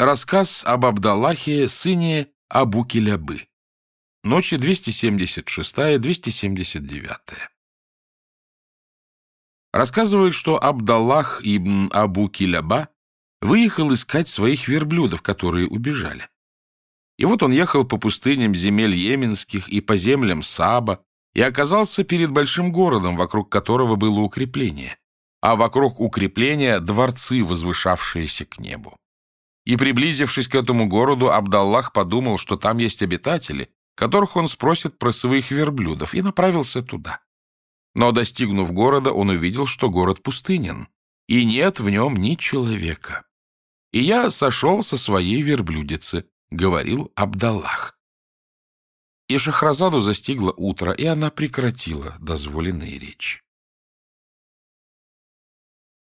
Рассказ об Абдаллахе, сыне Абу-Килябы. Ночи 276-279. Рассказывают, что Абдаллах ибн Абу-Киляба выехал искать своих верблюдов, которые убежали. И вот он ехал по пустыням земель Йеменских и по землям Саба и оказался перед большим городом, вокруг которого было укрепление, а вокруг укрепления дворцы, возвышавшиеся к небу. И, приблизившись к этому городу, Абдаллах подумал, что там есть обитатели, которых он спросит про своих верблюдов, и направился туда. Но, достигнув города, он увидел, что город пустынен, и нет в нем ни человека. И я сошел со своей верблюдицы, — говорил Абдаллах. И Шахразаду застигло утро, и она прекратила дозволенные речи.